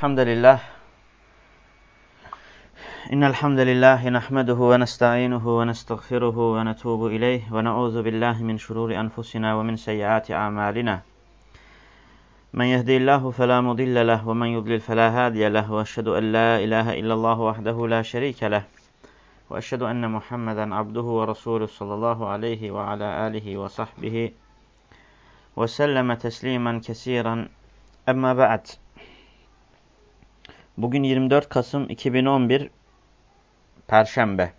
الحمد لله إن الحمد لله نحمده ونستعينه ونستغفره ونتوب إليه ونعوذ بالله من شرور أنفسنا ومن سيئات أعمالنا. من يهدي الله فلا مضل له ومن يضلل فلا هادي له وأشهد أن لا إله إلا الله وحده لا شريك له وأشهد أن محمدا عبده ورسوله صلى الله عليه وعلى آله وصحبه وسلم تسليما كثيرا. أما بعد Bugün 24 Kasım 2011 Perşembe.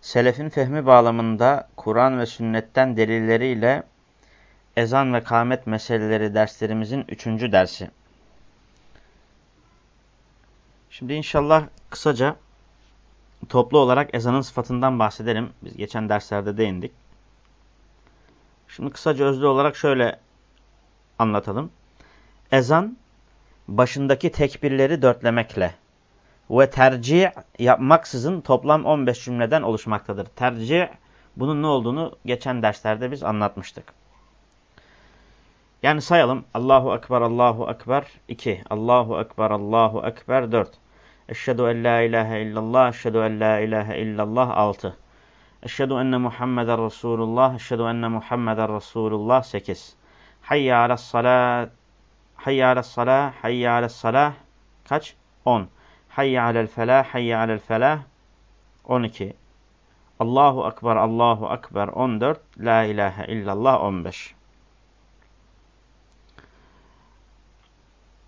Selefin fehmi bağlamında Kur'an ve sünnetten delilleriyle ezan ve kâmet meseleleri derslerimizin üçüncü dersi. Şimdi inşallah kısaca toplu olarak ezanın sıfatından bahsedelim. Biz geçen derslerde değindik. Şimdi kısaca özlü olarak şöyle anlatalım. Ezan başındaki tekbirleri dörtlemekle ve tercih yapmaksızın toplam 15 cümleden oluşmaktadır. Tercih bunun ne olduğunu geçen derslerde biz anlatmıştık. Yani sayalım. Allahu Ekber, Allahu Ekber 2. Allahu Ekber, Allahu Ekber 4. Eşhedü en la ilahe illallah, eşhedü en la ilahe illallah 6. Eşhedü enne Muhammeden Resulullah, eşhedü enne Muhammeden Resulullah 8. Hayye alas salat, hayye alas salah, hayye alas salah kaç? 10. Hayye alel felah, hayye alel felah 12. Allahu Ekber, Allahu Ekber 14. La ilahe illallah 15.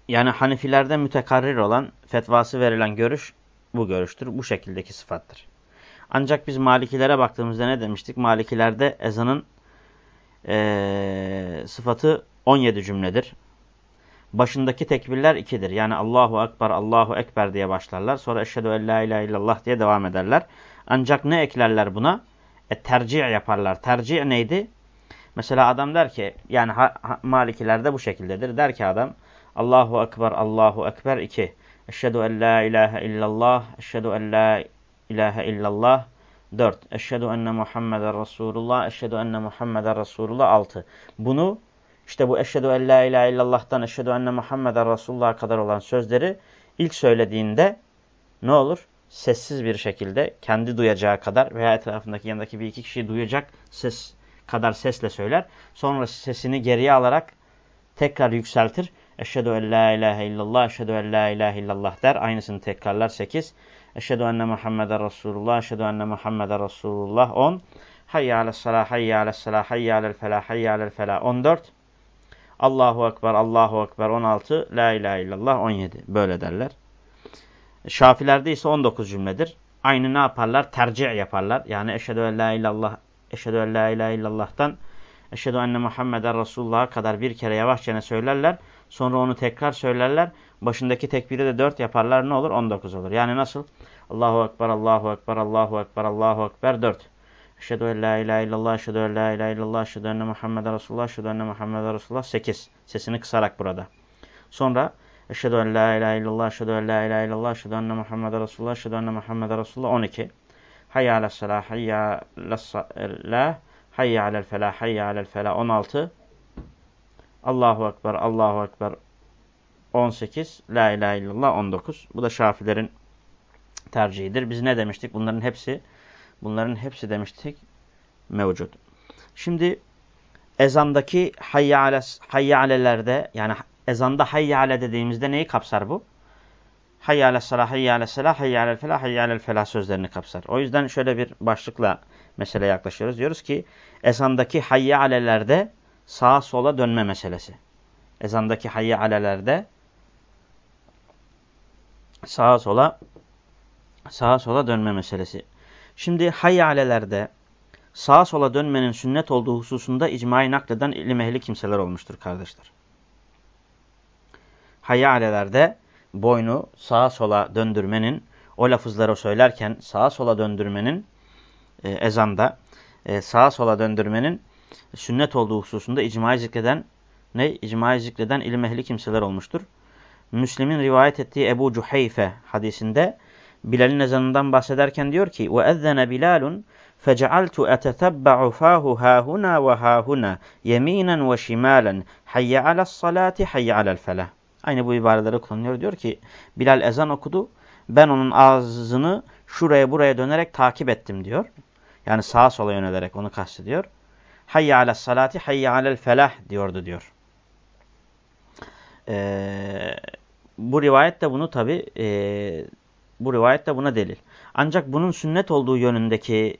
Yani Hanefilerde mütekarrir olan, fetvası verilen görüş bu görüştür. Bu şekildeki sıfattır. Ancak biz Malikilere baktığımızda ne demiştik? Malikilerde ezanın ee, sıfatı 17 cümledir. Başındaki tekbirler ikidir. Yani Allahu Ekber, Allahu Ekber diye başlarlar. Sonra Eşhedü en la ilahe illallah diye devam ederler. Ancak ne eklerler buna? E, tercih yaparlar. Tercih neydi? Mesela adam der ki, yani ha, ha, Malikilerde bu şekildedir. Der ki adam, Allahu Ekber, Allahu Ekber 2. Eşhedü en la ilahe illallah, eşhedü en la ilahe illallah 4. Eşhedü enne Muhammeden Resulullah, eşhedü enne Muhammeden Resulullah 6. Bunu işte bu eşhedü en la ilahe illallah'tan eşhedü enne Muhammeden Resulullah'a kadar olan sözleri ilk söylediğinde ne olur? Sessiz bir şekilde kendi duyacağı kadar veya etrafındaki yanındaki bir iki kişiyi duyacak ses kadar sesle söyler. Sonra sesini geriye alarak tekrar yükseltir. Eşhedü en la ilahe illallah, eşhedü en la ilahe illallah der. Aynısını tekrarlar 8. Eşhedü enne Muhammeden Resulullah, eşhedü enne Muhammeden Resulullah 10. Hayye alel salah, hayye alel salah, hayye alel felah, hayye alel felah 14. Allahu Ekber, Allahu Ekber 16, La ilahe illallah 17. Böyle derler. Şafilerde ise 19 cümledir. Aynı ne yaparlar? Tercih yaparlar. Yani eşhedü en la illallah, eşhedü en la ilahe illallah'tan eşhedü enne Muhammeden Resulullah'a kadar bir kere yavaşça söylerler. Sonra onu tekrar söylerler. Başındaki tekbiri de 4 yaparlar. Ne olur? 19 olur. Yani nasıl? Allahu Ekber, Allahu Ekber, Allahu Ekber, Allahu Ekber 4. Eşhedü en la ilahe illallah, eşhedü en la ilahe illallah, eşhedü enne Muhammeden Resulullah, eşhedü enne Muhammeden Resulullah 8. Sesini kısarak burada. Sonra eşhedü en la ilahe illallah, eşhedü en la ilahe illallah, eşhedü enne Muhammeden Resulullah, eşhedü enne Muhammeden Resulullah 12. Hayya alel salah, hayya alel hayya alel felah, hayya alel felah 16. Allahu Ekber, Allahu Ekber 18. La ilahe illallah 19. Bu da Şafilerin tercihidir. Biz ne demiştik? Bunların hepsi Bunların hepsi demiştik mevcut. Şimdi ezandaki hayye alelerde yani ezanda hayye ale dediğimizde neyi kapsar bu? Hayye ale salah, hayye ale salah, hayye alel felah, hayye alel felah sözlerini kapsar. O yüzden şöyle bir başlıkla mesele yaklaşıyoruz. Diyoruz ki ezandaki hayye alelerde sağa sola dönme meselesi. Ezandaki hayye alelerde sağa sola sağa sola dönme meselesi. Şimdi hayyalelerde sağa sola dönmenin sünnet olduğu hususunda icmayı nakleden ilim ehli kimseler olmuştur kardeşler. Hayyalelerde boynu sağa sola döndürmenin, o lafızları söylerken sağa sola döndürmenin e, ezanda e, sağa sola döndürmenin sünnet olduğu hususunda icmayı zikreden ne? İcmayı zikreden ilim ehli kimseler olmuştur. Müslim'in rivayet ettiği Ebu Cuheyfe hadisinde Bilal'in ezanından bahsederken diyor ki وَاَذَّنَ بِلَالٌ فَجَعَلْتُ أَتَتَبَّعُ فَاهُ هَاهُنَا وَهَاهُنَا يَم۪ينًا وَشِمَالًا حَيَّ عَلَى الصَّلَاةِ حَيَّ عَلَى الْفَلَةِ Aynı bu ibareleri kullanıyor. Diyor ki Bilal ezan okudu. Ben onun ağzını şuraya buraya dönerek takip ettim diyor. Yani sağa sola yönelerek onu kastediyor. Hayye alel salati hayye alel felah diyordu diyor. Ee, bu rivayet de bunu tabi e, bu rivayet de buna delil. Ancak bunun sünnet olduğu yönündeki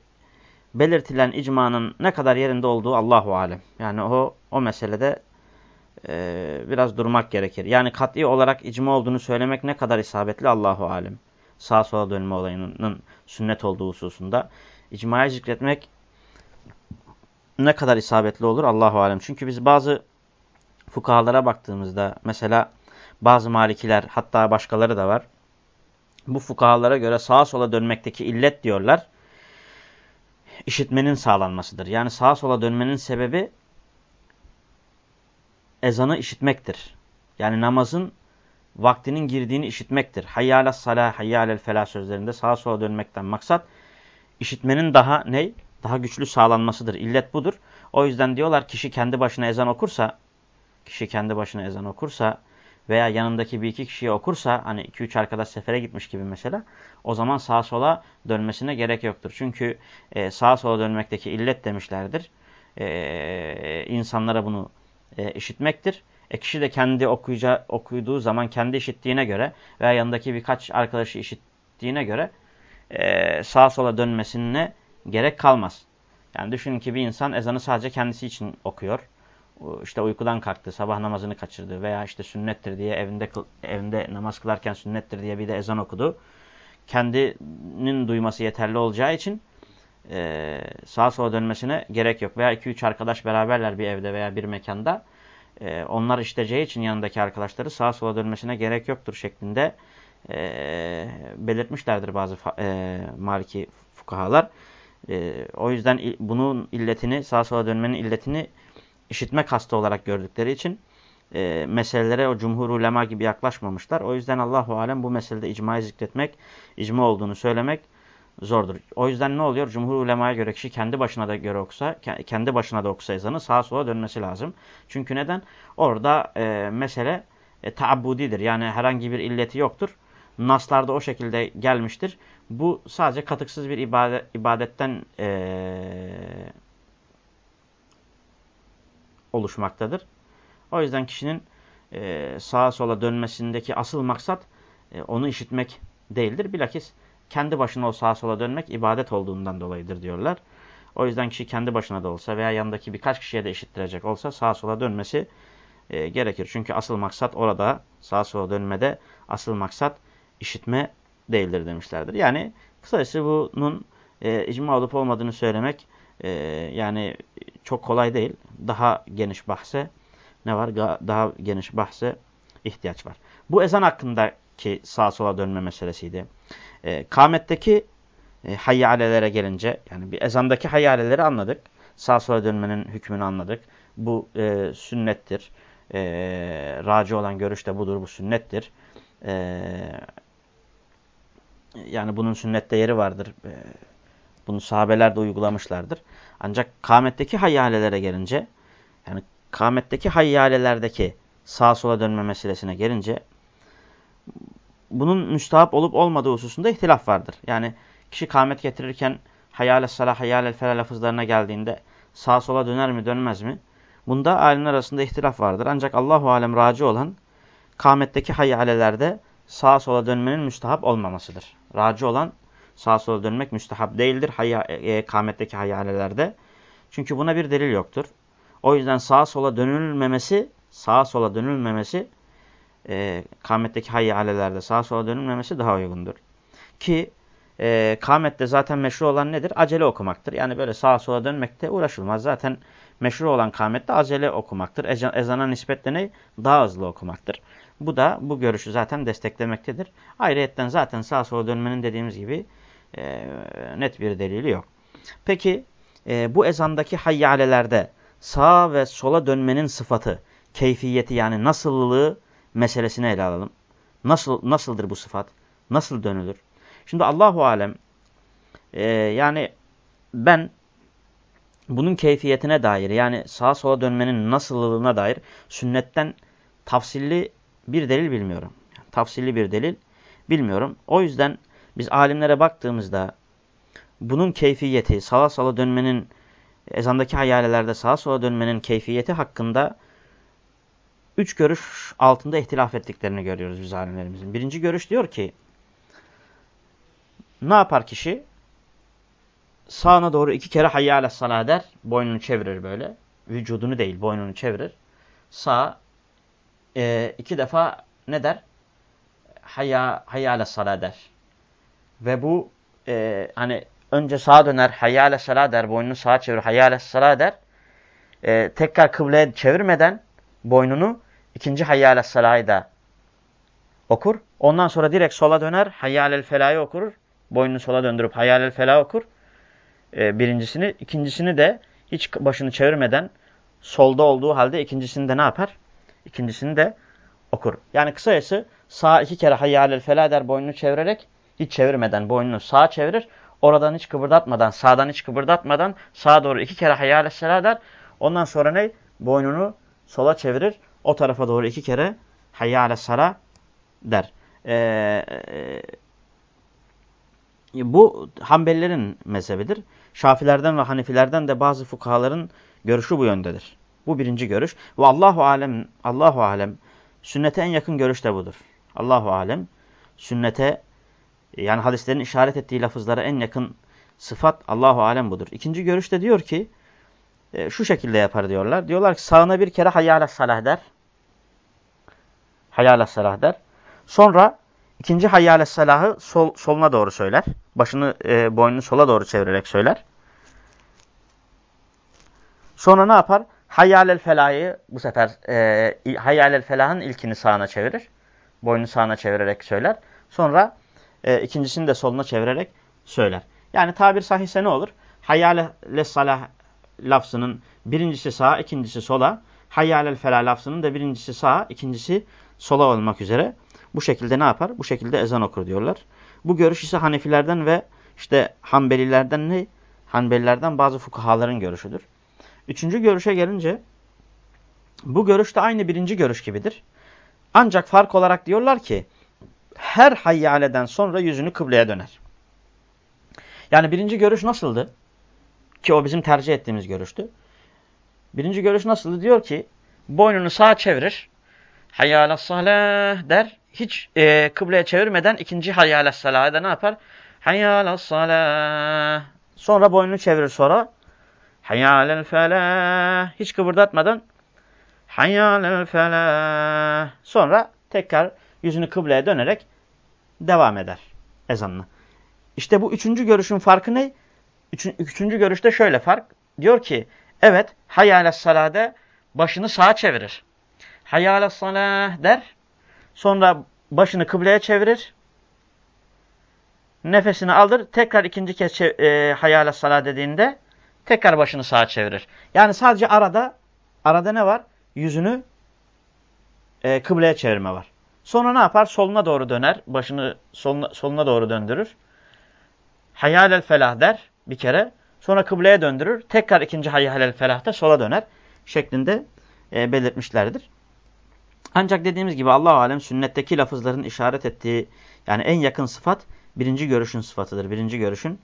belirtilen icmanın ne kadar yerinde olduğu Allahu alem. Yani o o meselede e, biraz durmak gerekir. Yani kat'i olarak icma olduğunu söylemek ne kadar isabetli Allahu alem. Sağa sola dönme olayının sünnet olduğu hususunda icmaya zikretmek ne kadar isabetli olur Allahu alem. Çünkü biz bazı fukahalara baktığımızda mesela bazı malikiler hatta başkaları da var. Bu fukahalara göre sağa sola dönmekteki illet diyorlar. işitmenin sağlanmasıdır. Yani sağa sola dönmenin sebebi ezanı işitmektir. Yani namazın vaktinin girdiğini işitmektir. Hayyâle salâ, hayyâlel felâ sözlerinde sağa sola dönmekten maksat işitmenin daha ne? Daha güçlü sağlanmasıdır. İllet budur. O yüzden diyorlar kişi kendi başına ezan okursa, kişi kendi başına ezan okursa veya yanındaki bir iki kişiye okursa hani iki üç arkadaş sefere gitmiş gibi mesela o zaman sağa sola dönmesine gerek yoktur. Çünkü e, sağa sola dönmekteki illet demişlerdir. E, insanlara bunu e, işitmektir. E kişi de kendi okuyacağı, okuyduğu zaman kendi işittiğine göre veya yanındaki birkaç arkadaşı işittiğine göre e, sağa sola dönmesine gerek kalmaz. Yani düşünün ki bir insan ezanı sadece kendisi için okuyor. İşte uykudan kalktı, sabah namazını kaçırdı veya işte sünnettir diye evinde evinde namaz kılarken sünnettir diye bir de ezan okudu. Kendinin duyması yeterli olacağı için e, sağa sola dönmesine gerek yok. Veya 2-3 arkadaş beraberler bir evde veya bir mekanda. E, onlar işleyeceği için yanındaki arkadaşları sağa sola dönmesine gerek yoktur şeklinde e, belirtmişlerdir bazı e, maliki fukahalar. E, o yüzden bunun illetini, sağa sola dönmenin illetini işitme kastı olarak gördükleri için e, meselelere o cumhur ulema gibi yaklaşmamışlar. O yüzden Allahu alem bu meselede icmayı zikretmek, icma olduğunu söylemek zordur. O yüzden ne oluyor? Cumhur ulemaya göre kişi kendi başına da göre okusa, kendi başına da okusa ezanı sağa sola dönmesi lazım. Çünkü neden? Orada e, mesele e, taabbudidir. Yani herhangi bir illeti yoktur. Naslarda o şekilde gelmiştir. Bu sadece katıksız bir ibadet, ibadetten e, oluşmaktadır. O yüzden kişinin e, sağa sola dönmesindeki asıl maksat e, onu işitmek değildir. Bilakis kendi başına o sağa sola dönmek ibadet olduğundan dolayıdır diyorlar. O yüzden kişi kendi başına da olsa veya yanındaki birkaç kişiye de işittirecek olsa sağa sola dönmesi e, gerekir. Çünkü asıl maksat orada sağa sola dönmede asıl maksat işitme değildir demişlerdir. Yani kısacası bunun e, icma olup olmadığını söylemek e, yani çok kolay değil. Daha geniş bahse ne var? Daha geniş bahse ihtiyaç var. Bu ezan hakkındaki sağa sola dönme meselesiydi. E, kametteki e, hayyalelere gelince yani bir ezandaki hayyaleleri anladık. Sağa sola dönmenin hükmünü anladık. Bu e, sünnettir. E, raci olan görüş de budur. Bu sünnettir. E, yani bunun sünnette yeri vardır. E, bunu sahabeler de uygulamışlardır. Ancak kametteki hayyalelere gelince yani kametteki hayyalelerdeki sağa sola dönme meselesine gelince bunun müstahap olup olmadığı hususunda ihtilaf vardır. Yani kişi kâmet getirirken hayal salah, hayal fela lafızlarına geldiğinde sağa sola döner mi dönmez mi? Bunda alimler arasında ihtilaf vardır. Ancak Allahu alem raci olan kâmetteki hayalelerde sağa sola dönmenin müstahap olmamasıdır. Raci olan sağa sola dönmek müstahap değildir hayya, e, kâmetteki hayalelerde. Çünkü buna bir delil yoktur. O yüzden sağa sola dönülmemesi, sağa sola dönülmemesi e, kâmetteki hayyalelerde sağa sola dönülmemesi daha uygundur. Ki e, kâmette zaten meşru olan nedir? Acele okumaktır. Yani böyle sağa sola dönmekte uğraşılmaz. Zaten meşru olan kâmette acele okumaktır. Ezan, ezana nispetle ne? Daha hızlı okumaktır. Bu da bu görüşü zaten desteklemektedir. Ayrıyetten zaten sağa sola dönmenin dediğimiz gibi e, net bir delili yok. Peki e, bu ezandaki hayyalelerde sağa ve sola dönmenin sıfatı, keyfiyeti yani nasıllığı meselesini ele alalım. Nasıl nasıldır bu sıfat? Nasıl dönülür? Şimdi Allahu alem e, yani ben bunun keyfiyetine dair yani sağa sola dönmenin nasıllığına dair sünnetten tafsilli bir delil bilmiyorum. Tafsilli bir delil bilmiyorum. O yüzden biz alimlere baktığımızda bunun keyfiyeti, sağa sola dönmenin, ezandaki hayalelerde sağa sola dönmenin keyfiyeti hakkında üç görüş altında ihtilaf ettiklerini görüyoruz biz alimlerimizin. Birinci görüş diyor ki, ne yapar kişi? Sağına doğru iki kere hayyâle sana der, boynunu çevirir böyle. Vücudunu değil, boynunu çevirir. Sağ e, iki defa ne der? Hayya, hayyâle sana der. Ve bu e, hani önce sağa döner, hayyâle sala der, boynunu sağa çevirir, hayyâle sala der. E, tekrar kıbleye çevirmeden boynunu ikinci hayyâle salayı da okur. Ondan sonra direkt sola döner, hayyâlel felayı okur. Boynunu sola döndürüp hayyâlel felayı okur. E, birincisini, ikincisini de hiç başını çevirmeden solda olduğu halde ikincisini de ne yapar? İkincisini de okur. Yani kısacası sağ iki kere hayyâlel felâ der boynunu çevirerek hiç çevirmeden boynunu sağa çevirir. Oradan hiç kıpırdatmadan, sağdan hiç kıpırdatmadan sağa doğru iki kere hayyâle selâ der. Ondan sonra ne? Boynunu sola çevirir. O tarafa doğru iki kere hayyâle sala der. Ee, e, bu Hanbelilerin mezhebidir. Şafilerden ve Hanifilerden de bazı fukahaların görüşü bu yöndedir. Bu birinci görüş. Ve Allahu alem, Allahu alem sünnete en yakın görüş de budur. Allahu alem sünnete yani hadislerin işaret ettiği lafızlara en yakın sıfat Allahu alem budur. İkinci görüşte diyor ki e, şu şekilde yapar diyorlar. Diyorlar ki sağına bir kere hayyâle salah der. Hayyâle salah der. Sonra ikinci hayyâle salahı sol, soluna doğru söyler. Başını e, boynunu sola doğru çevirerek söyler. Sonra ne yapar? Hayyâlel felahı bu sefer e, hayyâlel felahın ilkini sağına çevirir. Boynunu sağına çevirerek söyler. Sonra e, ikincisini de soluna çevirerek söyler. Yani tabir sahihse ne olur? Hayyâle salah lafzının birincisi sağa, ikincisi sola. Hayyâlel felah lafzının da birincisi sağa, ikincisi sola olmak üzere. Bu şekilde ne yapar? Bu şekilde ezan okur diyorlar. Bu görüş ise Hanefilerden ve işte Hanbelilerden ne? Hanbelilerden bazı fukahaların görüşüdür. Üçüncü görüşe gelince bu görüş de aynı birinci görüş gibidir. Ancak fark olarak diyorlar ki her hayyaleden sonra yüzünü kıbleye döner. Yani birinci görüş nasıldı? Ki o bizim tercih ettiğimiz görüştü. Birinci görüş nasıldı? Diyor ki boynunu sağa çevirir. Hayyâle salah der. Hiç e, kıbleye çevirmeden ikinci hayyâle salahı da ne yapar? Hayyâle salah. Sonra boynunu çevirir sonra. Hayyâlel felah. Hiç kıvırdatmadan. Hayyâlel felah. Sonra tekrar yüzünü kıbleye dönerek devam eder ezanını. İşte bu üçüncü görüşün farkı ne? Üçün, üçüncü görüşte şöyle fark. Diyor ki evet hayyâle salade başını sağa çevirir. Hayyâle salah der. Sonra başını kıbleye çevirir. Nefesini alır. Tekrar ikinci kez e, hayyâle salah dediğinde tekrar başını sağa çevirir. Yani sadece arada arada ne var? Yüzünü e, kıbleye çevirme var. Sonra ne yapar? Soluna doğru döner. Başını soluna, soluna doğru döndürür. Hayyalel felah der bir kere. Sonra kıbleye döndürür. Tekrar ikinci hayyalel felahta sola döner. Şeklinde e, belirtmişlerdir. Ancak dediğimiz gibi Allah alem sünnetteki lafızların işaret ettiği yani en yakın sıfat birinci görüşün sıfatıdır. Birinci görüşün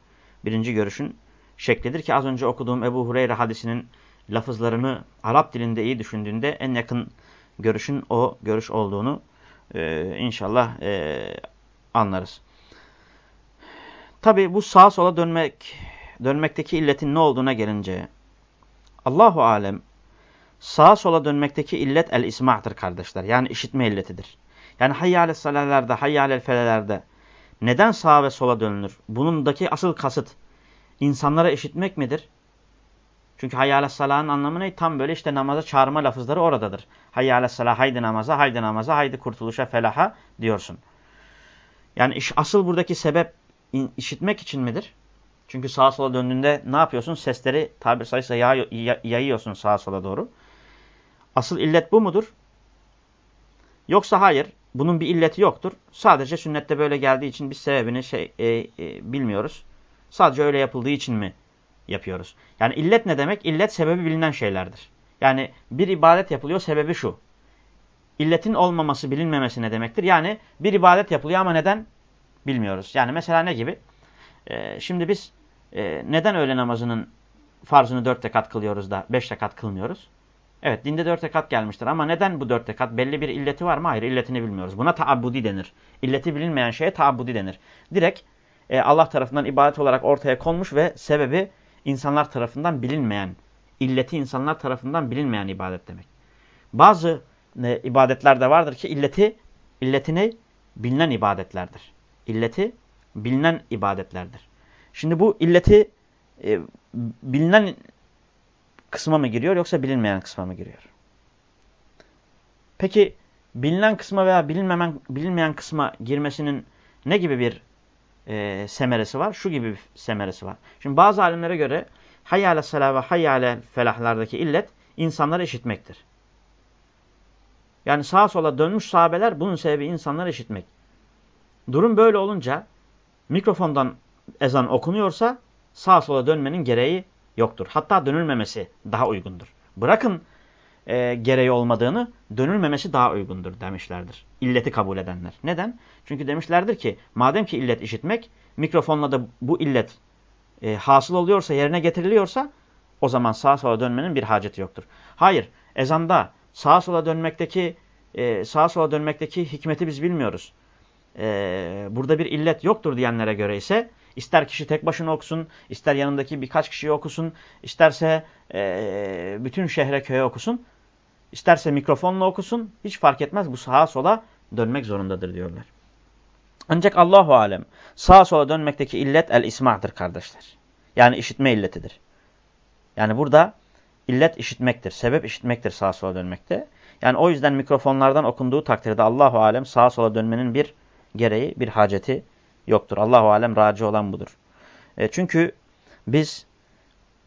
birinci görüşün şeklidir ki az önce okuduğum Ebu Hureyre hadisinin lafızlarını Arap dilinde iyi düşündüğünde en yakın görüşün o görüş olduğunu e, inşallah e, anlarız. Tabi bu sağa sola dönmek, dönmekteki illetin ne olduğuna gelince Allahu alem sağa sola dönmekteki illet el isma'tır kardeşler. Yani işitme illetidir. Yani hayyâle salelerde, hayyâle felelerde neden sağa ve sola dönülür? Bunundaki asıl kasıt insanlara işitmek midir? Çünkü hayyâle salahın anlamı ne? Tam böyle işte namaza çağırma lafızları oradadır. Hayyâle salah, haydi namaza, haydi namaza, haydi kurtuluşa, felaha diyorsun. Yani iş, asıl buradaki sebep işitmek için midir? Çünkü sağa sola döndüğünde ne yapıyorsun? Sesleri tabir sayısı yay, yayıyorsun sağa sola doğru. Asıl illet bu mudur? Yoksa hayır. Bunun bir illeti yoktur. Sadece sünnette böyle geldiği için biz sebebini şey e, e, bilmiyoruz. Sadece öyle yapıldığı için mi yapıyoruz? Yani illet ne demek? İllet sebebi bilinen şeylerdir. Yani bir ibadet yapılıyor sebebi şu. illetin olmaması bilinmemesi ne demektir? Yani bir ibadet yapılıyor ama neden? Bilmiyoruz. Yani mesela ne gibi? Ee, şimdi biz e, neden öğle namazının farzını dört rekat kılıyoruz da beş rekat kılmıyoruz? Evet dinde dört rekat gelmiştir ama neden bu dört rekat? Belli bir illeti var mı? Hayır illetini bilmiyoruz. Buna taabbudi denir. İlleti bilinmeyen şeye taabbudi denir. Direkt e, Allah tarafından ibadet olarak ortaya konmuş ve sebebi insanlar tarafından bilinmeyen, illeti insanlar tarafından bilinmeyen ibadet demek. Bazı e, ibadetler de vardır ki illeti illetini bilinen ibadetlerdir. İlleti bilinen ibadetlerdir. Şimdi bu illeti e, bilinen kısma mı giriyor yoksa bilinmeyen kısma mı giriyor? Peki bilinen kısma veya bilinmemen, bilinmeyen kısma girmesinin ne gibi bir e, semeresi var? Şu gibi bir semeresi var. Şimdi bazı alimlere göre hayyâle salâ ve hayyâle felahlardaki illet insanları eşitmektir. Yani sağa sola dönmüş sahabeler bunun sebebi insanları eşitmek. Durum böyle olunca mikrofondan ezan okunuyorsa sağa sola dönmenin gereği yoktur. Hatta dönülmemesi daha uygundur. Bırakın e, gereği olmadığını dönülmemesi daha uygundur demişlerdir. İlleti kabul edenler. Neden? Çünkü demişlerdir ki madem ki illet işitmek mikrofonla da bu illet e, hasıl oluyorsa yerine getiriliyorsa o zaman sağa sola dönmenin bir haceti yoktur. Hayır ezanda sağa sola dönmekteki e, sağa sola dönmekteki hikmeti biz bilmiyoruz. E, burada bir illet yoktur diyenlere göre ise ister kişi tek başına okusun, ister yanındaki birkaç kişiyi okusun, isterse e, bütün şehre köye okusun, isterse mikrofonla okusun, hiç fark etmez bu sağa sola dönmek zorundadır diyorlar. Ancak Allahu alem sağa sola dönmekteki illet el isma'dır kardeşler. Yani işitme illetidir. Yani burada illet işitmektir, sebep işitmektir sağa sola dönmekte. Yani o yüzden mikrofonlardan okunduğu takdirde Allahu alem sağa sola dönmenin bir gereği, bir haceti yoktur. Allahu alem raci olan budur. E, çünkü biz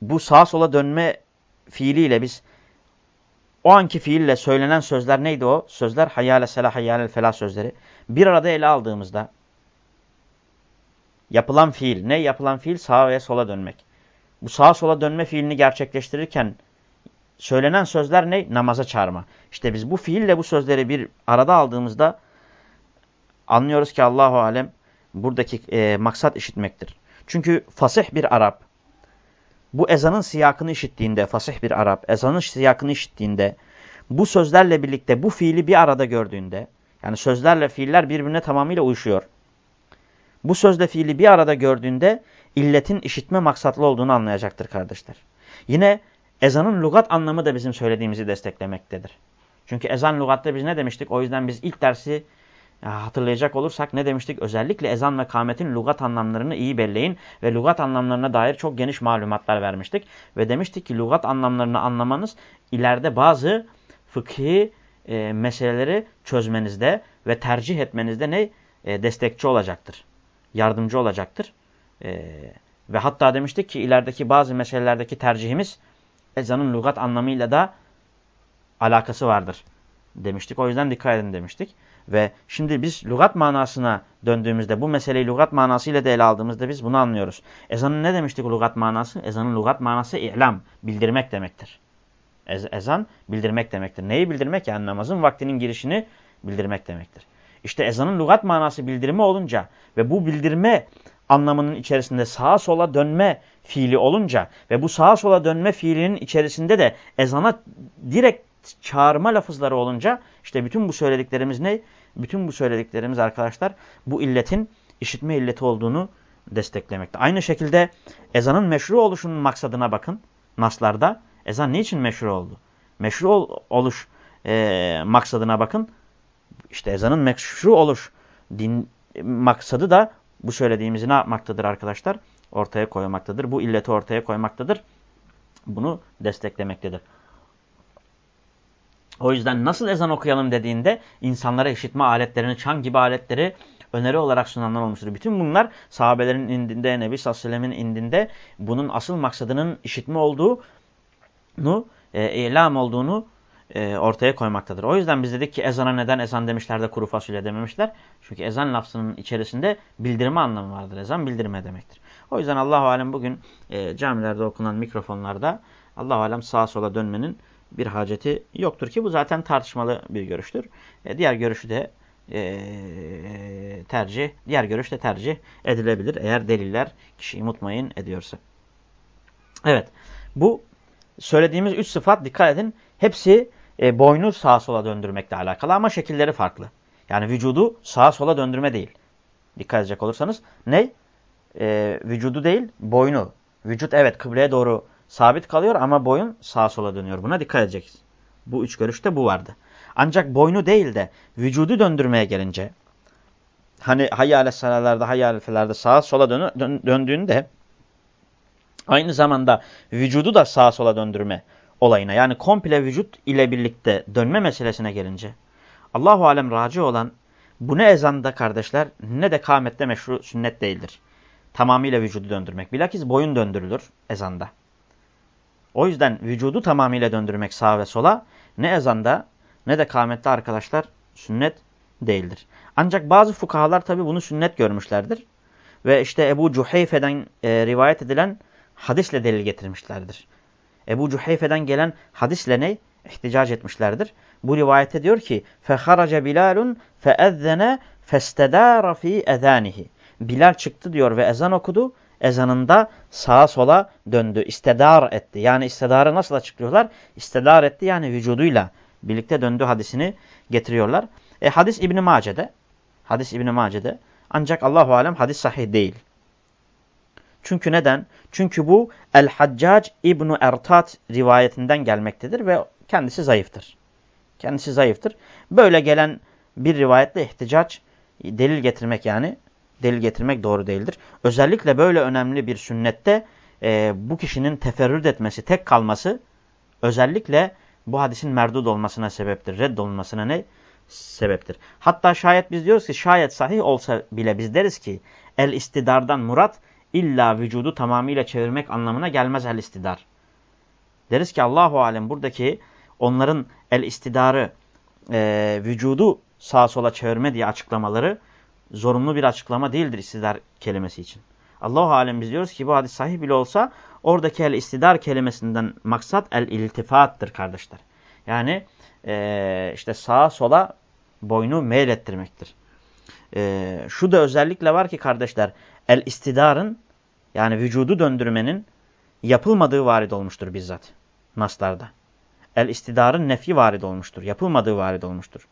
bu sağa sola dönme fiiliyle biz o anki fiille söylenen sözler neydi o? Sözler hayyâle selah hayyâle felah sözleri. Bir arada ele aldığımızda yapılan fiil ne? Yapılan fiil sağa ve sola dönmek. Bu sağa sola dönme fiilini gerçekleştirirken söylenen sözler ne? Namaza çağırma. İşte biz bu fiille bu sözleri bir arada aldığımızda anlıyoruz ki Allahu alem buradaki e, maksat işitmektir. Çünkü fasih bir Arap bu ezanın siyakını işittiğinde, fasih bir Arap ezanın siyakını işittiğinde bu sözlerle birlikte bu fiili bir arada gördüğünde yani sözlerle fiiller birbirine tamamıyla uyuşuyor. Bu sözle fiili bir arada gördüğünde illetin işitme maksatlı olduğunu anlayacaktır kardeşler. Yine ezanın lugat anlamı da bizim söylediğimizi desteklemektedir. Çünkü ezan lugatta biz ne demiştik? O yüzden biz ilk dersi hatırlayacak olursak ne demiştik? Özellikle ezan ve kâmetin lugat anlamlarını iyi belleyin ve lugat anlamlarına dair çok geniş malumatlar vermiştik. Ve demiştik ki lugat anlamlarını anlamanız ileride bazı fıkhi e, meseleleri çözmenizde ve tercih etmenizde ne? E, destekçi olacaktır. Yardımcı olacaktır. E, ve hatta demiştik ki ilerideki bazı meselelerdeki tercihimiz ezanın lugat anlamıyla da alakası vardır demiştik. O yüzden dikkat edin demiştik. Ve şimdi biz lügat manasına döndüğümüzde bu meseleyi lügat manasıyla da ele aldığımızda biz bunu anlıyoruz. Ezanın ne demiştik lügat manası? Ezanın lügat manası i'lam, bildirmek demektir. Ez ezan bildirmek demektir. Neyi bildirmek? Yani namazın vaktinin girişini bildirmek demektir. İşte ezanın lügat manası bildirme olunca ve bu bildirme anlamının içerisinde sağa sola dönme fiili olunca ve bu sağa sola dönme fiilinin içerisinde de ezana direkt çağırma lafızları olunca işte bütün bu söylediklerimiz ne? Bütün bu söylediklerimiz arkadaşlar bu illetin işitme illeti olduğunu desteklemekte. Aynı şekilde ezanın meşru oluşunun maksadına bakın. Naslarda ezan niçin meşru oldu? Meşru ol, oluş e, maksadına bakın. İşte ezanın meşru oluş din maksadı da bu söylediğimizi ne yapmaktadır arkadaşlar? Ortaya koymaktadır. Bu illeti ortaya koymaktadır. Bunu desteklemektedir. O yüzden nasıl ezan okuyalım dediğinde insanlara işitme aletlerini, çan gibi aletleri öneri olarak sunanlar olmuştur. Bütün bunlar sahabelerin indinde, Nebi sallallahu indinde bunun asıl maksadının işitme olduğunu, e, ilam olduğunu e, ortaya koymaktadır. O yüzden biz dedik ki ezana neden ezan demişler de kuru fasulye dememişler. Çünkü ezan lafzının içerisinde bildirme anlamı vardır. Ezan bildirme demektir. O yüzden Allah-u Alem bugün e, camilerde okunan mikrofonlarda Allah-u Alem sağa sola dönmenin bir haceti yoktur ki bu zaten tartışmalı bir görüştür. E, diğer görüşü de e, tercih, diğer görüş de tercih edilebilir eğer deliller kişiyi mutmain ediyorsa. Evet, bu söylediğimiz üç sıfat dikkat edin hepsi e, boynu sağa sola döndürmekle alakalı ama şekilleri farklı. Yani vücudu sağa sola döndürme değil. Dikkat edecek olursanız ne? E, vücudu değil, boynu. Vücut evet kıbleye doğru sabit kalıyor ama boyun sağa sola dönüyor. Buna dikkat edeceksiniz. Bu üç görüşte bu vardı. Ancak boynu değil de vücudu döndürmeye gelince hani hayyâle salalarda hayyâle felerde sağa sola dön dön döndüğünde aynı zamanda vücudu da sağa sola döndürme olayına yani komple vücut ile birlikte dönme meselesine gelince Allahu alem raci olan bu ne ezanda kardeşler ne de kâmette meşru sünnet değildir. Tamamıyla vücudu döndürmek. Bilakis boyun döndürülür ezanda. O yüzden vücudu tamamıyla döndürmek sağa ve sola ne ezanda ne de kâmette arkadaşlar sünnet değildir. Ancak bazı fukahalar tabi bunu sünnet görmüşlerdir. Ve işte Ebu Cuheyfe'den e, rivayet edilen hadisle delil getirmişlerdir. Ebu Cuheyfe'den gelen hadisle ne? İhticac etmişlerdir. Bu rivayette diyor ki فَخَرَجَ بِلَالٌ فَاَذَّنَ فَاسْتَدَارَ ف۪ي اَذَانِهِ Bilal çıktı diyor ve ezan okudu. Ezanında sağa sola döndü. İstedar etti. Yani istedarı nasıl açıklıyorlar? İstedar etti yani vücuduyla birlikte döndü hadisini getiriyorlar. E, hadis İbn-i Mace'de. Hadis İbn-i Mace'de. Ancak Allahu Alem hadis sahih değil. Çünkü neden? Çünkü bu El-Haccac İbn-i Ertat rivayetinden gelmektedir ve kendisi zayıftır. Kendisi zayıftır. Böyle gelen bir rivayetle ihticac delil getirmek yani delil getirmek doğru değildir. Özellikle böyle önemli bir sünnette e, bu kişinin teferrüt etmesi, tek kalması özellikle bu hadisin merdud olmasına sebeptir. Reddolunmasına ne? Sebeptir. Hatta şayet biz diyoruz ki şayet sahih olsa bile biz deriz ki el istidardan murat illa vücudu tamamıyla çevirmek anlamına gelmez el istidar. Deriz ki Allahu alem buradaki onların el istidarı e, vücudu sağa sola çevirme diye açıklamaları zorunlu bir açıklama değildir istidar kelimesi için. Allahu alem biz diyoruz ki bu hadis sahih bile olsa oradaki el istidar kelimesinden maksat el iltifattır kardeşler. Yani e, işte sağa sola boynu meylettirmektir. E, şu da özellikle var ki kardeşler el istidarın yani vücudu döndürmenin yapılmadığı varid olmuştur bizzat naslarda. El istidarın nefi varid olmuştur. Yapılmadığı varid olmuştur.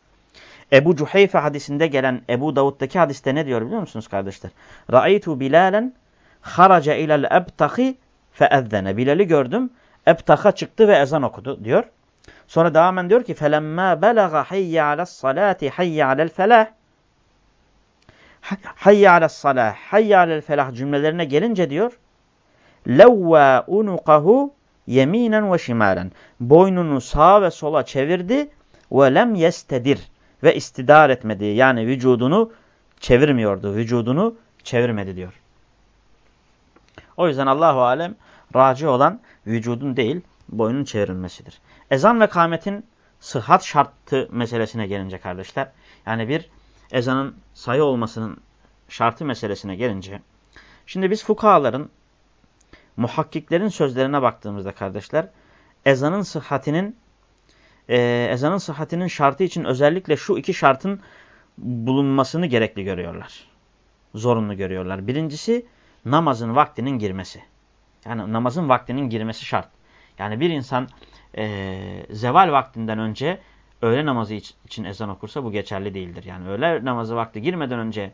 Ebu Cuheyfe hadisinde gelen Ebu Davud'daki hadiste ne diyor biliyor musunuz kardeşler? Ra'aytu Bilalen haraca ilel ebtahi feezzene. Bilal'i gördüm. Ebtaha çıktı ve ezan okudu diyor. Sonra devamen diyor ki felemma belaga hayye alas salati hayye alel felah hayye alas salah hayye alel felah cümlelerine gelince diyor levva unukahu yeminen ve şimalen boynunu sağa ve sola çevirdi ve lem yestedir ve istidar etmedi. Yani vücudunu çevirmiyordu. Vücudunu çevirmedi diyor. O yüzden Allahu alem raci olan vücudun değil boynun çevrilmesidir. Ezan ve kâmetin sıhhat şartı meselesine gelince kardeşler. Yani bir ezanın sayı olmasının şartı meselesine gelince. Şimdi biz fukahaların, muhakkiklerin sözlerine baktığımızda kardeşler. Ezanın sıhhatinin e, ezanın sıhhatinin şartı için özellikle şu iki şartın bulunmasını gerekli görüyorlar. Zorunlu görüyorlar. Birincisi namazın vaktinin girmesi. Yani namazın vaktinin girmesi şart. Yani bir insan e, zeval vaktinden önce öğle namazı için ezan okursa bu geçerli değildir. Yani öğle namazı vakti girmeden önce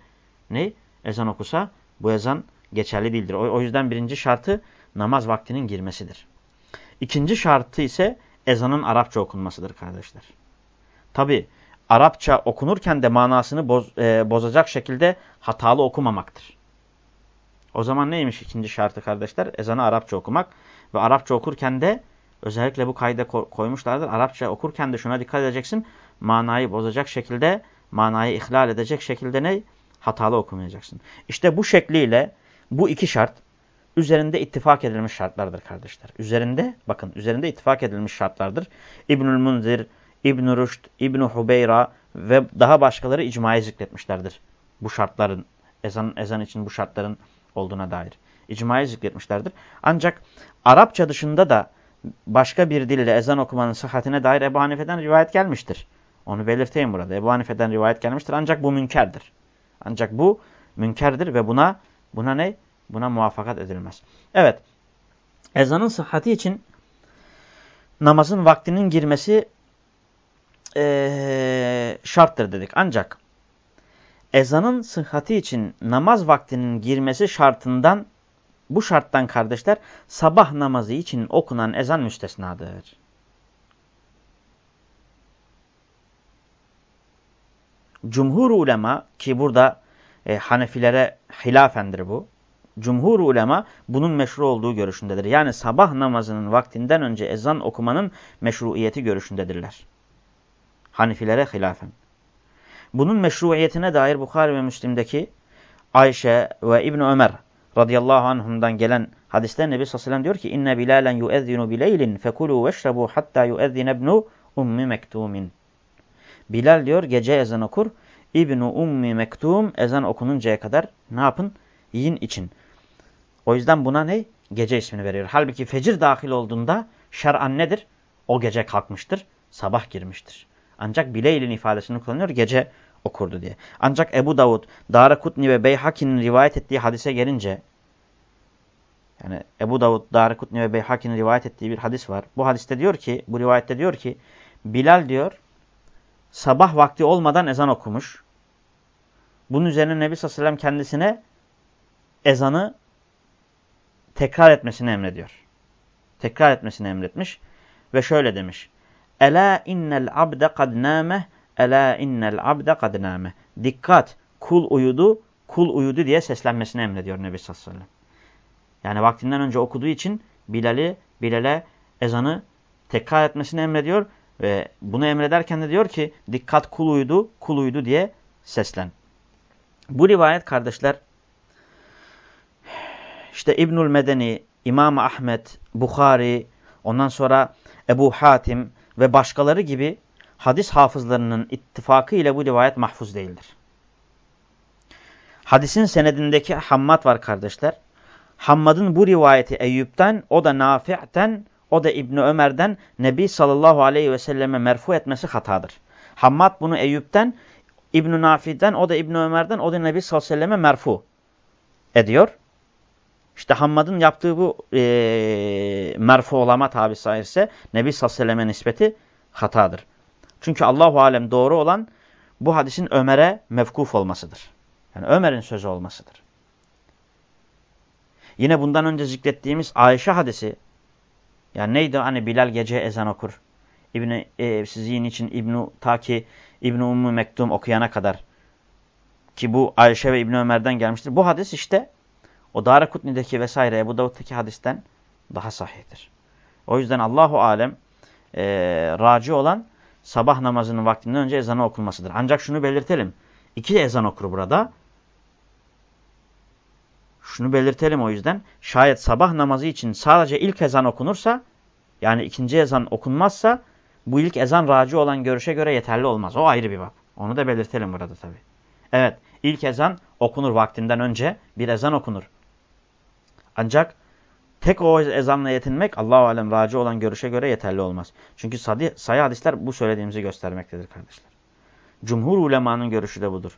ne? Ezan okusa bu ezan geçerli değildir. O, o yüzden birinci şartı namaz vaktinin girmesidir. İkinci şartı ise ezanın Arapça okunmasıdır kardeşler. Tabi Arapça okunurken de manasını boz, e, bozacak şekilde hatalı okumamaktır. O zaman neymiş ikinci şartı kardeşler? Ezanı Arapça okumak ve Arapça okurken de özellikle bu kayda koymuşlardır. Arapça okurken de şuna dikkat edeceksin. Manayı bozacak şekilde, manayı ihlal edecek şekilde ne? Hatalı okumayacaksın. İşte bu şekliyle bu iki şart üzerinde ittifak edilmiş şartlardır kardeşler. Üzerinde bakın üzerinde ittifak edilmiş şartlardır. İbnül Munzir, İbn Rüşd, İbn Hubeyra ve daha başkaları icmayı zikretmişlerdir. Bu şartların ezan ezan için bu şartların olduğuna dair. İcmayı zikretmişlerdir. Ancak Arapça dışında da başka bir dille ezan okumanın sıhhatine dair Ebu Hanife'den rivayet gelmiştir. Onu belirteyim burada. Ebu Hanife'den rivayet gelmiştir ancak bu münkerdir. Ancak bu münkerdir ve buna buna ne? Buna muvaffakat edilmez. Evet. Ezanın sıhhati için namazın vaktinin girmesi ee, şarttır dedik. Ancak ezanın sıhhati için namaz vaktinin girmesi şartından bu şarttan kardeşler sabah namazı için okunan ezan müstesnadır. Cumhur ulema ki burada e, Hanefilere hilafendir bu. Cumhur ulema bunun meşru olduğu görüşündedir. Yani sabah namazının vaktinden önce ezan okumanın meşruiyeti görüşündedirler. Hanefilere hilafen. Bunun meşruiyetine dair Bukhari ve Müslim'deki Ayşe ve İbn Ömer radıyallahu anhumdan gelen hadiste Nebi sallallahu aleyhi ve sellem diyor ki inne bilalen yuezzinu bileylin fekulu veşrebu hatta yuezzine ibnu ummi mektumin. Bilal diyor gece ezan okur. İbnu ummi mektum ezan okununcaya kadar ne yapın? Yiyin için. O yüzden buna ne? Gece ismini veriyor. Halbuki fecir dahil olduğunda şer'an nedir? O gece kalkmıştır. Sabah girmiştir. Ancak bileylin ifadesini kullanıyor. Gece okurdu diye. Ancak Ebu Davud, Darakutni ve Beyhaki'nin rivayet ettiği hadise gelince yani Ebu Davud, Darakutni ve Beyhaki'nin rivayet ettiği bir hadis var. Bu hadiste diyor ki, bu rivayette diyor ki Bilal diyor sabah vakti olmadan ezan okumuş. Bunun üzerine Nebi sallallahu aleyhi ve sellem kendisine ezanı tekrar etmesini emrediyor. Tekrar etmesini emretmiş ve şöyle demiş. Ela innel abde kad nâmeh Ela innel abde kad nâme. Dikkat! Kul uyudu, kul uyudu diye seslenmesini emrediyor Nebi sallallahu aleyhi ve sellem. Yani vaktinden önce okuduğu için Bilal'i, Bilal'e ezanı tekrar etmesini emrediyor. Ve bunu emrederken de diyor ki dikkat kul uyudu, kul uyudu diye seslen. Bu rivayet kardeşler işte İbnül Medeni, İmam Ahmet, Bukhari, ondan sonra Ebu Hatim ve başkaları gibi hadis hafızlarının ittifakı ile bu rivayet mahfuz değildir. Hadisin senedindeki Hammad var kardeşler. Hammad'ın bu rivayeti Eyüp'ten, o da Nafi'ten, o da İbni Ömer'den Nebi sallallahu aleyhi ve selleme merfu etmesi hatadır. Hammad bunu Eyüp'ten, İbn-i Nafi'den, o da İbni Ömer'den, o da Nebi sallallahu aleyhi ve selleme merfu ediyor. İşte Hammad'ın yaptığı bu e, merfu olama tabi sayesinde Nebi selleme nispeti hatadır. Çünkü Allahu alem doğru olan bu hadisin Ömer'e mevkuf olmasıdır. Yani Ömer'in sözü olmasıdır. Yine bundan önce zikrettiğimiz Ayşe hadisi yani neydi hani Bilal gece ezan okur. İbni e, sizin için İbnu ta ki İbn Ummu Mektum okuyana kadar ki bu Ayşe ve İbn Ömer'den gelmiştir. Bu hadis işte o Darakutni'deki vesaire Ebu Davud'daki hadisten daha sahihtir. O yüzden Allahu alem e, raci olan sabah namazının vaktinden önce ezanı okunmasıdır. Ancak şunu belirtelim. İki ezan okur burada. Şunu belirtelim o yüzden. Şayet sabah namazı için sadece ilk ezan okunursa, yani ikinci ezan okunmazsa, bu ilk ezan raci olan görüşe göre yeterli olmaz. O ayrı bir bak. Onu da belirtelim burada tabi. Evet, ilk ezan okunur vaktinden önce bir ezan okunur. Ancak tek o ezanla yetinmek Allahu alem raci olan görüşe göre yeterli olmaz. Çünkü sayı hadisler bu söylediğimizi göstermektedir kardeşler. Cumhur ulemanın görüşü de budur.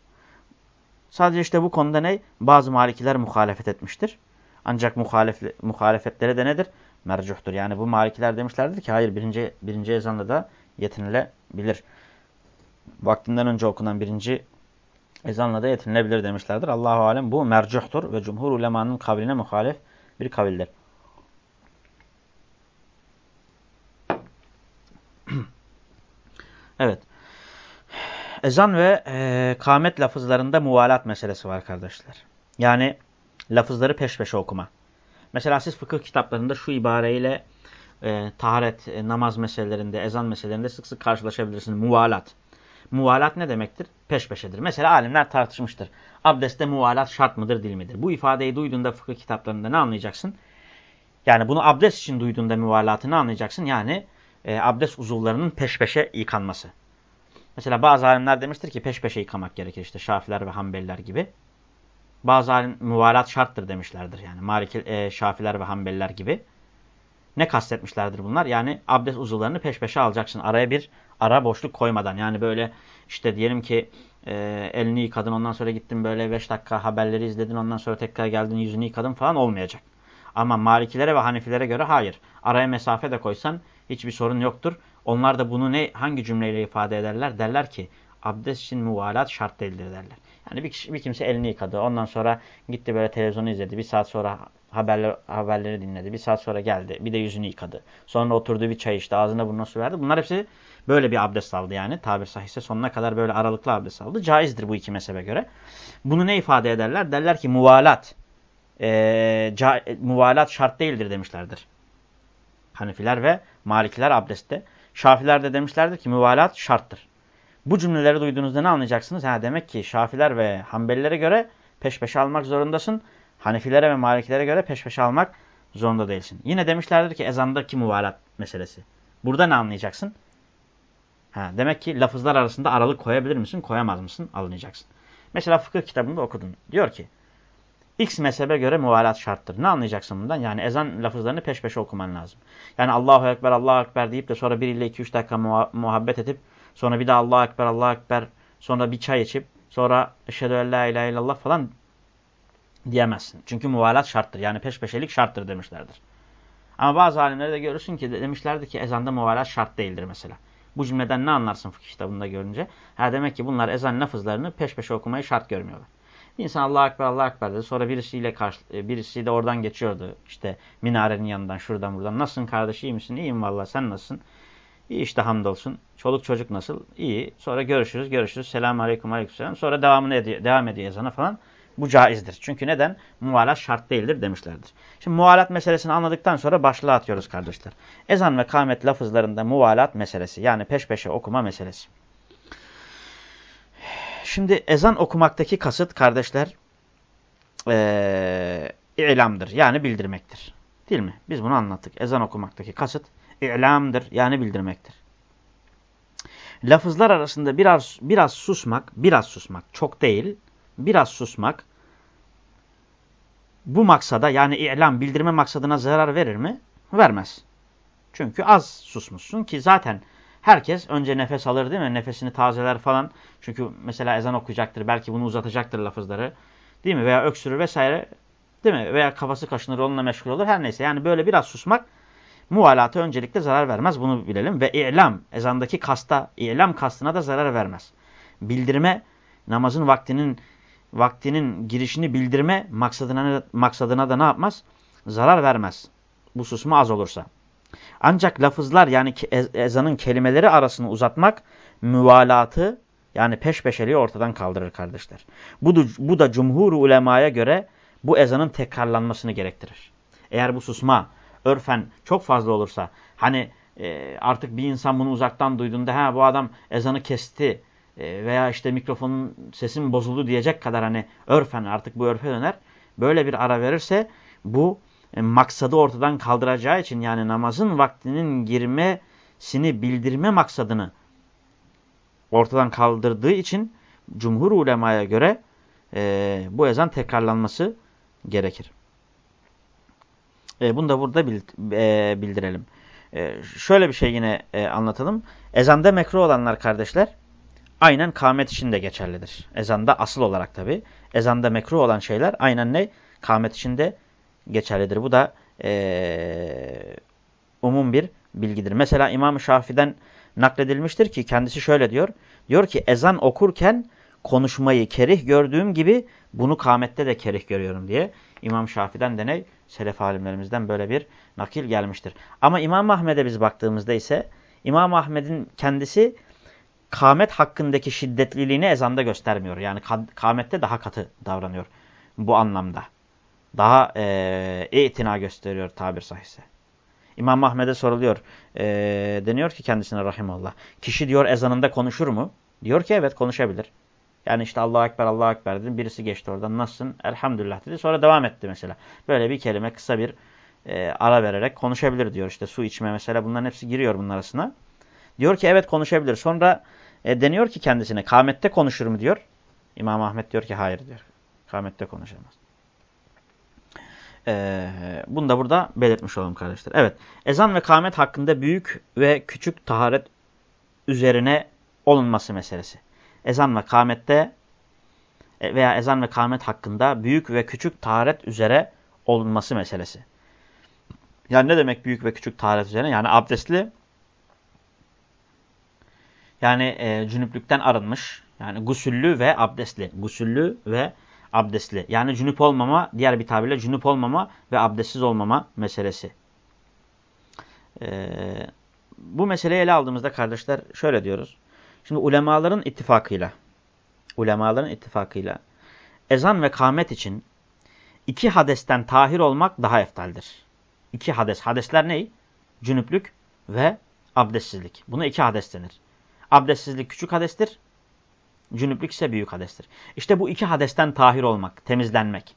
Sadece işte bu konuda ne? Bazı malikiler muhalefet etmiştir. Ancak muhalef, muhalefetleri de nedir? Mercuhtur. Yani bu malikiler demişlerdir ki hayır birinci, birinci ezanla da yetinilebilir. Vaktinden önce okunan birinci ezanla da yetinilebilir demişlerdir. Allahu alem bu mercuhtur ve cumhur ulemanın kavline muhalef bir kavildir. Evet. Ezan ve e, kâmet lafızlarında muvalat meselesi var kardeşler. Yani lafızları peş peşe okuma. Mesela siz fıkıh kitaplarında şu ibareyle e, taharet, e, namaz meselelerinde, ezan meselelerinde sık sık karşılaşabilirsiniz. Muvalat. Muvalat ne demektir? Peş peşedir. Mesela alimler tartışmıştır. Abdestte muvalat şart mıdır, değil midir? Bu ifadeyi duyduğunda fıkıh kitaplarında ne anlayacaksın? Yani bunu abdest için duyduğunda muvalatı ne anlayacaksın? Yani e, abdest uzuvlarının peş peşe yıkanması. Mesela bazı alimler demiştir ki peş peşe yıkamak gerekir işte Şafiler ve Hanbeliler gibi. Bazı alim muvalat şarttır demişlerdir yani Malik, e, Şafiler ve Hanbeliler gibi. Ne kastetmişlerdir bunlar? Yani abdest uzuvlarını peş peşe alacaksın. Araya bir ara boşluk koymadan. Yani böyle işte diyelim ki e, elini yıkadın ondan sonra gittin böyle 5 dakika haberleri izledin ondan sonra tekrar geldin yüzünü yıkadın falan olmayacak. Ama Malikilere ve Hanefilere göre hayır. Araya mesafe de koysan hiçbir sorun yoktur. Onlar da bunu ne hangi cümleyle ifade ederler? Derler ki abdest için muvalat şart değildir derler. Yani bir, kişi, bir kimse elini yıkadı. Ondan sonra gitti böyle televizyonu izledi. Bir saat sonra haberler, haberleri dinledi. Bir saat sonra geldi. Bir de yüzünü yıkadı. Sonra oturdu bir çay içti. Ağzına burnuna su verdi. Bunlar hepsi böyle bir abdest aldı yani. Tabir sahihse sonuna kadar böyle aralıklı abdest aldı. Caizdir bu iki mezhebe göre. Bunu ne ifade ederler? Derler ki muvalat. E, ca, muvalat şart değildir demişlerdir. Hanefiler ve Malikiler abdestte. Şafiler de demişlerdir ki muvalat şarttır. Bu cümleleri duyduğunuzda ne anlayacaksınız? Ha, demek ki Şafiler ve Hanbelilere göre peş peşe almak zorundasın. Hanefilere ve Malikilere göre peş peşe almak zorunda değilsin. Yine demişlerdir ki ezandaki muvalat meselesi. Burada ne anlayacaksın? Ha, demek ki lafızlar arasında aralık koyabilir misin, koyamaz mısın? Anlayacaksın. Mesela fıkıh kitabında okudun. Diyor ki X mezhebe göre muvalat şarttır. Ne anlayacaksın bundan? Yani ezan lafızlarını peş peşe okuman lazım. Yani Allahu Ekber, Allahu Ekber deyip de sonra 1 ile 2-3 dakika muhabbet edip sonra bir de Allahu Ekber, Allahu Ekber sonra bir çay içip sonra eşhedü en la ilahe illallah falan diyemezsin. Çünkü muvalat şarttır. Yani peş peşelik şarttır demişlerdir. Ama bazı alimleri de görürsün ki demişlerdi ki ezanda muvalat şart değildir mesela. Bu cümleden ne anlarsın fıkıh kitabında görünce? Ha demek ki bunlar ezan lafızlarını peş peşe okumayı şart görmüyorlar. Bir insan Allahu Ekber, Allahu Ekber dedi. Sonra birisiyle karşı, e, birisi de oradan geçiyordu. İşte minarenin yanından, şuradan buradan. Nasılsın kardeş, iyi misin? İyiyim vallahi sen nasılsın? İyi işte hamdolsun. Çoluk çocuk nasıl? İyi. Sonra görüşürüz, görüşürüz. Selamun aleyküm, aleyküm selam. Sonra devamını ediyor, devam ediyor ezana falan. Bu caizdir. Çünkü neden? Muvalat şart değildir demişlerdir. Şimdi muvalat meselesini anladıktan sonra başlığa atıyoruz kardeşler. Ezan ve kâmet lafızlarında muvalat meselesi. Yani peş peşe okuma meselesi. Şimdi ezan okumaktaki kasıt kardeşler ee, ilamdır. Yani bildirmektir. Değil mi? Biz bunu anlattık. Ezan okumaktaki kasıt ilamdır. Yani bildirmektir. Lafızlar arasında biraz biraz susmak, biraz susmak, çok değil, biraz susmak bu maksada yani ilam bildirme maksadına zarar verir mi? Vermez. Çünkü az susmuşsun ki zaten herkes önce nefes alır değil mi? Nefesini tazeler falan. Çünkü mesela ezan okuyacaktır. Belki bunu uzatacaktır lafızları. Değil mi? Veya öksürür vesaire. Değil mi? Veya kafası kaşınır onunla meşgul olur. Her neyse. Yani böyle biraz susmak muvalata öncelikle zarar vermez. Bunu bilelim. Ve ilam ezandaki kasta, ilam kastına da zarar vermez. Bildirme namazın vaktinin vaktinin girişini bildirme maksadına, maksadına da ne yapmaz? Zarar vermez. Bu susma az olursa. Ancak lafızlar yani ezanın kelimeleri arasını uzatmak müvalatı yani peş peşeliği ortadan kaldırır kardeşler. Bu da, bu da cumhur ulemaya göre bu ezanın tekrarlanmasını gerektirir. Eğer bu susma örfen çok fazla olursa hani e, artık bir insan bunu uzaktan duyduğunda ha bu adam ezanı kesti e, veya işte mikrofonun sesim bozuldu diyecek kadar hani örfen artık bu örfe döner. Böyle bir ara verirse bu e, maksadı ortadan kaldıracağı için yani namazın vaktinin girmesini bildirme maksadını ortadan kaldırdığı için cumhur ulemaya göre e, bu ezan tekrarlanması gerekir. E, bunu da burada e, bildirelim. E, şöyle bir şey yine e, anlatalım. Ezanda mekruh olanlar kardeşler aynen kâmet için de geçerlidir. Ezanda asıl olarak tabi. Ezanda mekruh olan şeyler aynen ne? Kâmet için de geçerlidir. Bu da e, umum bir bilgidir. Mesela İmam-ı Şafii'den nakledilmiştir ki kendisi şöyle diyor. Diyor ki ezan okurken konuşmayı kerih gördüğüm gibi bunu kâmette de kerih görüyorum diye. İmam Şafii'den de ne? Selef alimlerimizden böyle bir nakil gelmiştir. Ama İmam Ahmed'e biz baktığımızda ise İmam Ahmed'in kendisi kâmet hakkındaki şiddetliliğini ezanda göstermiyor. Yani kâmette daha katı davranıyor bu anlamda daha e, itina gösteriyor tabir sahisi. İmam Ahmed'e soruluyor. E, deniyor ki kendisine rahimallah. Kişi diyor ezanında konuşur mu? Diyor ki evet konuşabilir. Yani işte Allahu Ekber, Allahu Ekber dedim. Birisi geçti oradan. Nasılsın? Elhamdülillah dedi. Sonra devam etti mesela. Böyle bir kelime kısa bir e, ara vererek konuşabilir diyor. İşte su içme mesela bunların hepsi giriyor bunun arasına. Diyor ki evet konuşabilir. Sonra e, deniyor ki kendisine kâmette konuşur mu diyor. İmam Ahmet diyor ki hayır diyor. Kâmette konuşamaz. Ee, bunu da burada belirtmiş olalım kardeşler. Evet. Ezan ve kâmet hakkında büyük ve küçük taharet üzerine olunması meselesi. Ezan ve kâmette e, veya ezan ve kâmet hakkında büyük ve küçük taharet üzere olunması meselesi. Yani ne demek büyük ve küçük taharet üzerine? Yani abdestli yani e, cünüplükten arınmış. Yani gusüllü ve abdestli. Gusüllü ve abdestli. Yani cünüp olmama, diğer bir tabirle cünüp olmama ve abdestsiz olmama meselesi. Ee, bu meseleyi ele aldığımızda kardeşler şöyle diyoruz. Şimdi ulemaların ittifakıyla, ulemaların ittifakıyla ezan ve kâmet için iki hadesten tahir olmak daha eftaldir. İki hades. Hadesler ne? Cünüplük ve abdestsizlik. Buna iki hades denir. Abdestsizlik küçük hadestir. Cünüplük ise büyük hadestir. İşte bu iki hadesten tahir olmak, temizlenmek.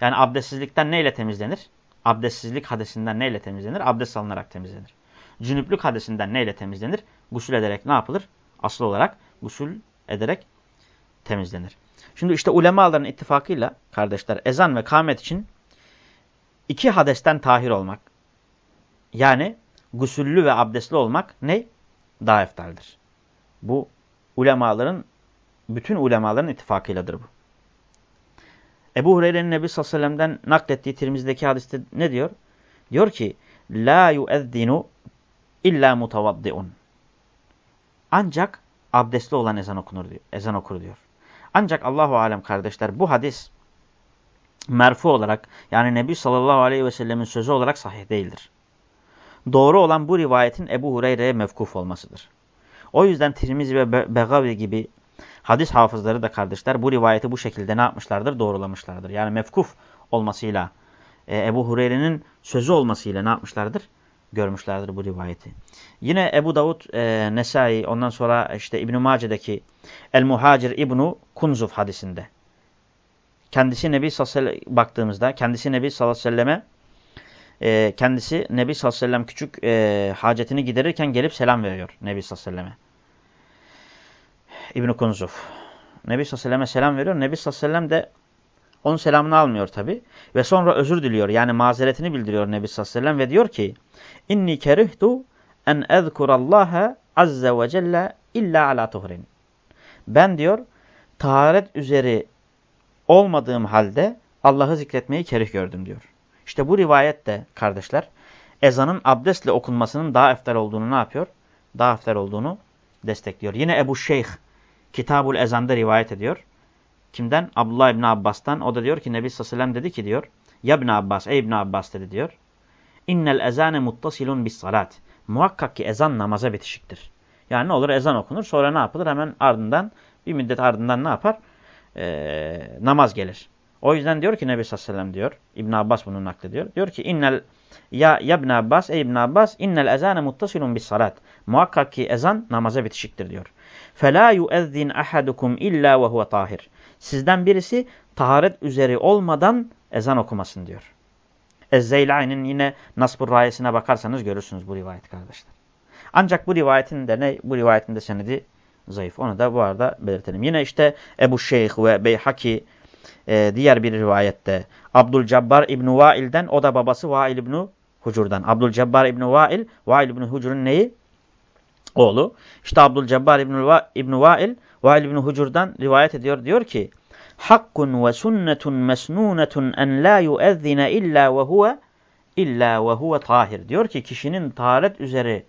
Yani abdestsizlikten neyle temizlenir? Abdestsizlik hadesinden neyle temizlenir? Abdest alınarak temizlenir. Cünüplük hadesinden neyle temizlenir? Gusül ederek ne yapılır? Asıl olarak gusül ederek temizlenir. Şimdi işte ulemaların ittifakıyla kardeşler ezan ve kâmet için iki hadesten tahir olmak. Yani gusüllü ve abdestli olmak ne? Daha eftaldir. Bu ulemaların bütün ulemaların ittifakıyladır bu. Ebu Hureyre'nin Nebi sallallahu aleyhi ve sellem'den naklettiği Tirmiz'deki hadiste ne diyor? Diyor ki La yuezzinu illa mutavaddiun. Ancak abdestli olan ezan okunur diyor. Ezan okur diyor. Ancak Allahu alem kardeşler bu hadis merfu olarak yani Nebi sallallahu aleyhi ve sellemin sözü olarak sahih değildir. Doğru olan bu rivayetin Ebu Hureyre'ye mevkuf olmasıdır. O yüzden Tirmizi ve Begavi gibi hadis hafızları da kardeşler bu rivayeti bu şekilde ne yapmışlardır? Doğrulamışlardır. Yani mevkuf olmasıyla e, Ebu Hureyre'nin sözü olmasıyla ne yapmışlardır? Görmüşlerdir bu rivayeti. Yine Ebu Davud, e, Nesai ondan sonra işte İbn-i Mace'deki El-Muhacir İbnu Kunzuf hadisinde. Kendisi Nebi sallallahu baktığımızda kendisi Nebi sallallahu aleyhi ve e, kendisi Nebi sallallahu aleyhi ve küçük e, hacetini giderirken gelip selam veriyor Nebi sallallahu aleyhi ve. İbn-i Kunzuf. Nebi sallallahu selam veriyor. Nebi sallallahu de onun selamını almıyor tabi. Ve sonra özür diliyor. Yani mazeretini bildiriyor Nebi sallallahu ve diyor ki İnni kerihtu en ezkurallaha azze ve celle illa ala tuhrin. Ben diyor taharet üzeri olmadığım halde Allah'ı zikretmeyi kerih gördüm diyor. İşte bu rivayette kardeşler ezanın abdestle okunmasının daha eftar olduğunu ne yapıyor? Daha eftar olduğunu destekliyor. Yine Ebu Şeyh Kitabul Ezan'da rivayet ediyor. Kimden? Abdullah İbni Abbas'tan. O da diyor ki Nebi sallallahu aleyhi dedi ki diyor. Ya İbni Abbas, ey İbni Abbas dedi diyor. İnnel ezane muttasilun bis salat. Muhakkak ki ezan namaza bitişiktir. Yani ne olur ezan okunur sonra ne yapılır? Hemen ardından bir müddet ardından ne yapar? Ee, namaz gelir. O yüzden diyor ki Nebi sallallahu aleyhi ve sellem diyor. İbn Abbas bunu naklediyor. Diyor ki innel ya, ya İbn Abbas ey İbn Abbas innel ezane muttasilun bis salat. Muhakkak ki ezan namaza bitişiktir diyor. فَلَا يُؤَذِّنْ أَحَدُكُمْ اِلَّا وَهُوَ tahir. Sizden birisi taharet üzeri olmadan ezan okumasın diyor. Ez-Zeylani'nin yine Nasbur Rayesine bakarsanız görürsünüz bu rivayet kardeşler. Ancak bu rivayetin de ne? Bu rivayetin de senedi zayıf. Onu da bu arada belirtelim. Yine işte Ebu Şeyh ve Beyhaki e, diğer bir rivayette Abdülcabbar İbn Vail'den o da babası Vail İbn Hucur'dan. Abdülcabbar İbn Vail, Vail İbn Hucur'un neyi? Oğlu. İşte Abdülcebbar İbn-i Va İbn Vail, Vail İbn Hucur'dan rivayet ediyor. Diyor ki, Hakkun ve sünnetun mesnunetun en la yuezzine illa ve huve illa ve huve tahir. Diyor ki kişinin taharet üzeri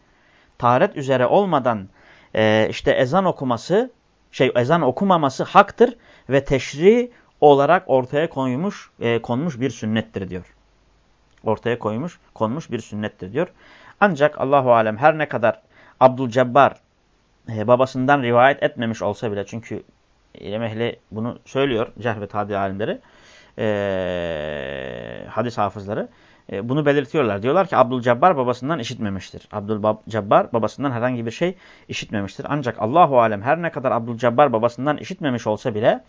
taharet üzere olmadan e, işte ezan okuması şey ezan okumaması haktır ve teşri olarak ortaya konmuş e, konmuş bir sünnettir diyor. Ortaya koymuş konmuş bir sünnettir diyor. Ancak Allahu alem her ne kadar Abdülcebbar e, babasından rivayet etmemiş olsa bile çünkü ilim ehli bunu söylüyor cerh ve tadi alimleri e, hadis hafızları e, bunu belirtiyorlar. Diyorlar ki Abdülcebbar babasından işitmemiştir. Abdülcebbar babasından herhangi bir şey işitmemiştir. Ancak Allahu alem her ne kadar Abdülcebbar babasından işitmemiş olsa bile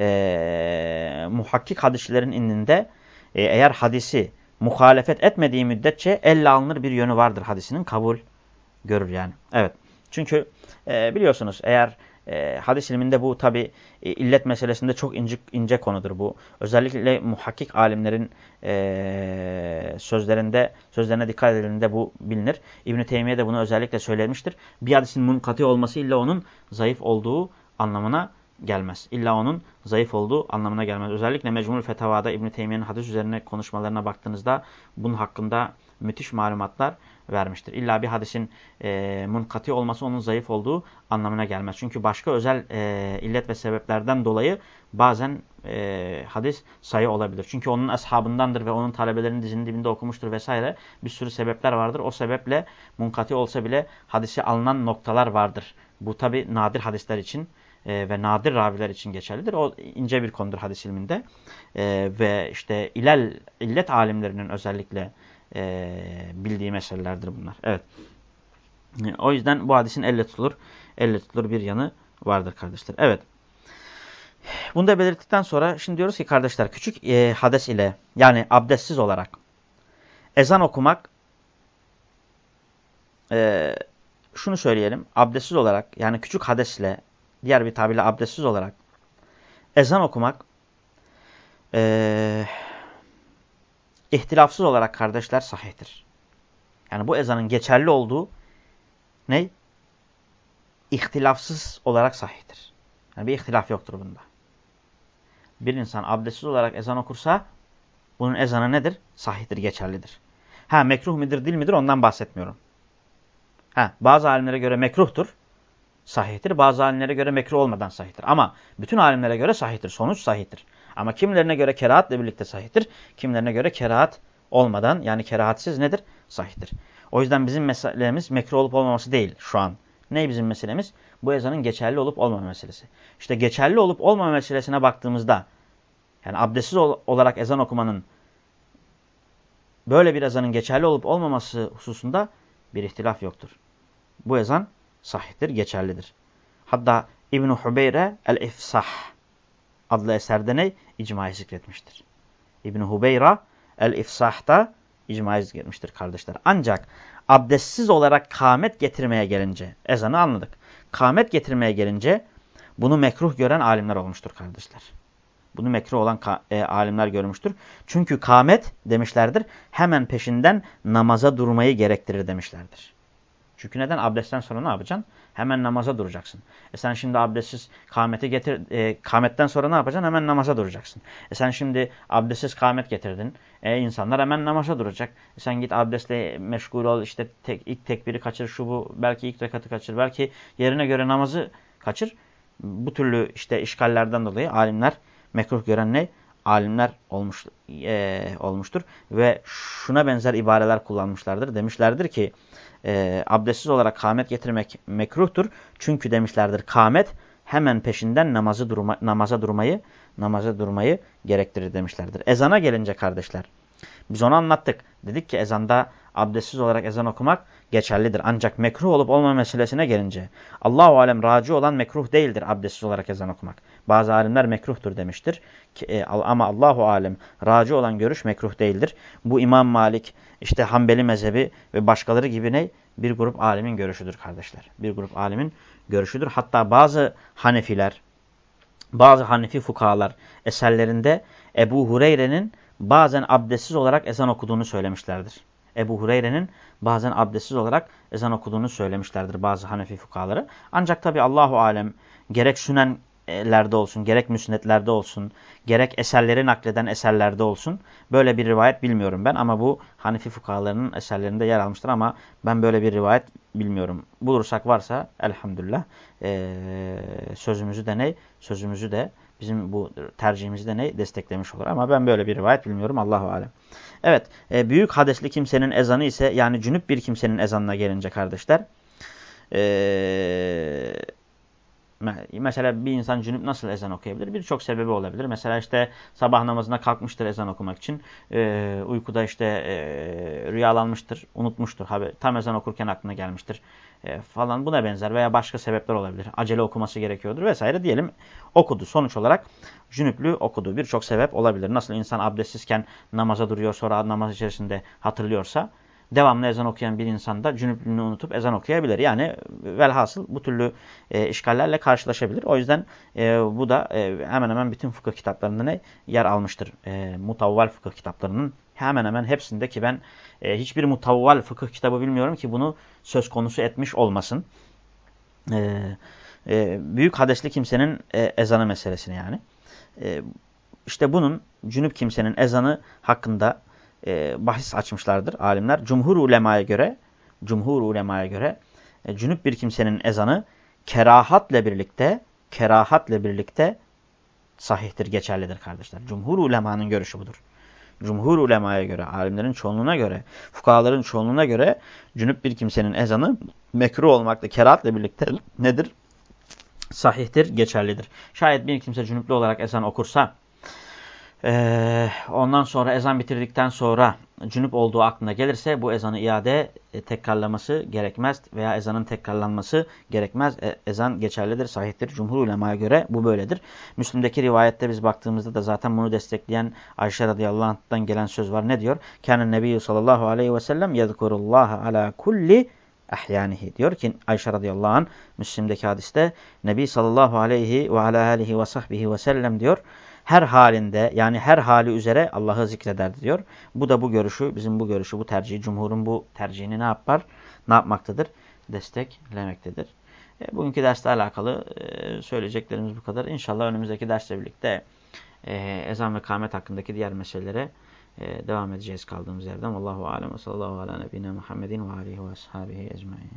e, muhakkik hadislerin indinde e, eğer hadisi muhalefet etmediği müddetçe elle alınır bir yönü vardır hadisinin kabul görür yani. Evet. Çünkü e, biliyorsunuz eğer e, hadis ilminde bu tabi e, illet meselesinde çok ince, ince konudur bu. Özellikle muhakkik alimlerin e, sözlerinde sözlerine dikkat edildiğinde bu bilinir. İbn-i Teymiye de bunu özellikle söylemiştir. Bir hadisin munkati olması illa onun zayıf olduğu anlamına gelmez. İlla onun zayıf olduğu anlamına gelmez. Özellikle Mecmul Fetavada İbn-i Teymiye'nin hadis üzerine konuşmalarına baktığınızda bunun hakkında müthiş malumatlar vermiştir. İlla bir hadisin e, munkati olması onun zayıf olduğu anlamına gelmez. Çünkü başka özel e, illet ve sebeplerden dolayı bazen e, hadis sayı olabilir. Çünkü onun ashabındandır ve onun talebelerinin dizinin dibinde okumuştur vesaire. Bir sürü sebepler vardır. O sebeple munkati olsa bile hadisi alınan noktalar vardır. Bu tabi nadir hadisler için e, ve nadir raviler için geçerlidir. O ince bir konudur hadis ilminde. E, ve işte ilel, illet alimlerinin özellikle e, bildiği meselelerdir bunlar. Evet. E, o yüzden bu hadisin elle tutulur, elle tutulur bir yanı vardır kardeşler. Evet. Bunu da belirttikten sonra şimdi diyoruz ki kardeşler küçük e, hades ile yani abdestsiz olarak ezan okumak e, şunu söyleyelim abdestsiz olarak yani küçük hadesle diğer bir tabirle abdestsiz olarak ezan okumak e, ihtilafsız olarak kardeşler sahihtir. Yani bu ezanın geçerli olduğu ne? İhtilafsız olarak sahihtir. Yani bir ihtilaf yoktur bunda. Bir insan abdestsiz olarak ezan okursa bunun ezanı nedir? Sahihtir, geçerlidir. Ha mekruh midir, değil midir ondan bahsetmiyorum. Ha bazı alimlere göre mekruhtur, sahihtir. Bazı alimlere göre mekruh olmadan sahihtir. Ama bütün alimlere göre sahihtir. Sonuç sahihtir. Ama kimlerine göre kerahatla birlikte sahihtir. Kimlerine göre kerahat olmadan yani kerahatsiz nedir? Sahihtir. O yüzden bizim meselemiz mekruh olup olmaması değil şu an. Ne bizim meselemiz? Bu ezanın geçerli olup olmama meselesi. İşte geçerli olup olmama meselesine baktığımızda yani abdestsiz olarak ezan okumanın böyle bir ezanın geçerli olup olmaması hususunda bir ihtilaf yoktur. Bu ezan sahihtir, geçerlidir. Hatta İbn-i Hubeyre el-İfsah adlı eserde ne? İcmayı zikretmiştir. İbn-i Hubeyra el-İfsah'ta icmayı zikretmiştir kardeşler. Ancak abdestsiz olarak kâmet getirmeye gelince, ezanı anladık. Kâmet getirmeye gelince bunu mekruh gören alimler olmuştur kardeşler. Bunu mekruh olan e, alimler görmüştür. Çünkü kâmet demişlerdir hemen peşinden namaza durmayı gerektirir demişlerdir. Çünkü neden? Abdestten sonra ne yapacaksın? Hemen namaza duracaksın. E sen şimdi abdestsiz kâmeti getir, e, kâmetten sonra ne yapacaksın? Hemen namaza duracaksın. E sen şimdi abdestsiz kâmet getirdin. E insanlar hemen namaza duracak. E sen git abdestle meşgul ol, işte tek, ilk tekbiri kaçır, şu bu, belki ilk rekatı kaçır, belki yerine göre namazı kaçır. Bu türlü işte işgallerden dolayı alimler mekruh gören ne? Alimler olmuş, e, olmuştur. Ve şuna benzer ibareler kullanmışlardır. Demişlerdir ki e, abdestsiz olarak kâmet getirmek mekruhtur. Çünkü demişlerdir kâmet hemen peşinden namazı durma, namaza durmayı namaza durmayı gerektirir demişlerdir. Ezana gelince kardeşler biz onu anlattık. Dedik ki ezanda abdestsiz olarak ezan okumak geçerlidir. Ancak mekruh olup olma meselesine gelince Allahu alem raci olan mekruh değildir abdestsiz olarak ezan okumak. Bazı alimler mekruhtur demiştir. E, ama Allahu alem raci olan görüş mekruh değildir. Bu İmam Malik, işte Hanbeli mezhebi ve başkaları gibi ne? Bir grup alimin görüşüdür kardeşler. Bir grup alimin görüşüdür. Hatta bazı Hanefiler, bazı Hanefi fukahalar eserlerinde Ebu Hureyre'nin bazen abdestsiz olarak ezan okuduğunu söylemişlerdir. Ebu Hureyre'nin bazen abdestsiz olarak ezan okuduğunu söylemişlerdir bazı Hanefi fukahaları. Ancak tabi Allahu alem gerek sünenlerde olsun, gerek müsnetlerde olsun, gerek eserleri nakleden eserlerde olsun böyle bir rivayet bilmiyorum ben ama bu Hanefi fukahalarının eserlerinde yer almıştır ama ben böyle bir rivayet bilmiyorum. Bulursak varsa elhamdülillah ee, sözümüzü de ne? Sözümüzü de bizim bu tercihimizi de ne desteklemiş olur. Ama ben böyle bir rivayet bilmiyorum. Allahu alem. Evet. E, büyük hadesli kimsenin ezanı ise yani cünüp bir kimsenin ezanına gelince kardeşler. E, mesela bir insan cünüp nasıl ezan okuyabilir? Birçok sebebi olabilir. Mesela işte sabah namazına kalkmıştır ezan okumak için. E, uykuda işte e, rüyalanmıştır, unutmuştur. Haber, tam ezan okurken aklına gelmiştir e, falan buna benzer veya başka sebepler olabilir. Acele okuması gerekiyordur vesaire diyelim okudu. Sonuç olarak cünüplü okudu. Birçok sebep olabilir. Nasıl insan abdestsizken namaza duruyor sonra namaz içerisinde hatırlıyorsa devamlı ezan okuyan bir insan da cünüplüğünü unutup ezan okuyabilir. Yani velhasıl bu türlü e, işgallerle karşılaşabilir. O yüzden e, bu da e, hemen hemen bütün fıkıh kitaplarında ne yer almıştır. E, mutavval fıkıh kitaplarının hemen hemen hepsinde ki ben e, hiçbir mutavval fıkıh kitabı bilmiyorum ki bunu söz konusu etmiş olmasın. E, e, büyük hadesli kimsenin e, ezanı meselesini yani. E, işte bunun cünüp kimsenin ezanı hakkında e, bahis açmışlardır alimler. Cumhur ulemaya göre, cumhur ulemaya göre e, cünüp bir kimsenin ezanı kerahatla birlikte, kerahatla birlikte sahihtir, geçerlidir kardeşler. Cumhur ulemanın görüşü budur. Cumhur ulemaya göre, alimlerin çoğunluğuna göre, fukahaların çoğunluğuna göre cünüp bir kimsenin ezanı mekruh olmakta, kerahatla birlikte nedir? Sahihtir, geçerlidir. Şayet bir kimse cünüplü olarak ezan okursa, ondan sonra ezan bitirdikten sonra cünüp olduğu aklına gelirse bu ezanı iade e, tekrarlaması gerekmez veya ezanın tekrarlanması gerekmez. E, ezan geçerlidir, sahihtir. Cumhur ulemaya göre bu böyledir. Müslüm'deki rivayette biz baktığımızda da zaten bunu destekleyen Ayşe radıyallahu anh'tan gelen söz var. Ne diyor? Kâne nebiyyü sallallahu aleyhi ve sellem yedkurullaha ala kulli ahyanihi. Diyor ki Ayşe radıyallahu anh Müslim'deki hadiste Nebi sallallahu aleyhi ve ala alihi ve sahbihi ve sellem diyor her halinde yani her hali üzere Allah'ı zikrederdi diyor. Bu da bu görüşü, bizim bu görüşü, bu tercihi, cumhurun bu tercihini ne yapar? Ne yapmaktadır? Desteklemektedir. E, bugünkü dersle alakalı e, söyleyeceklerimiz bu kadar. İnşallah önümüzdeki dersle birlikte e, ezan ve kâmet hakkındaki diğer meselelere e, devam edeceğiz kaldığımız yerden. Allahu alem ve sallallahu ala nebine Muhammedin ve alihi ve ashabihi ecmain.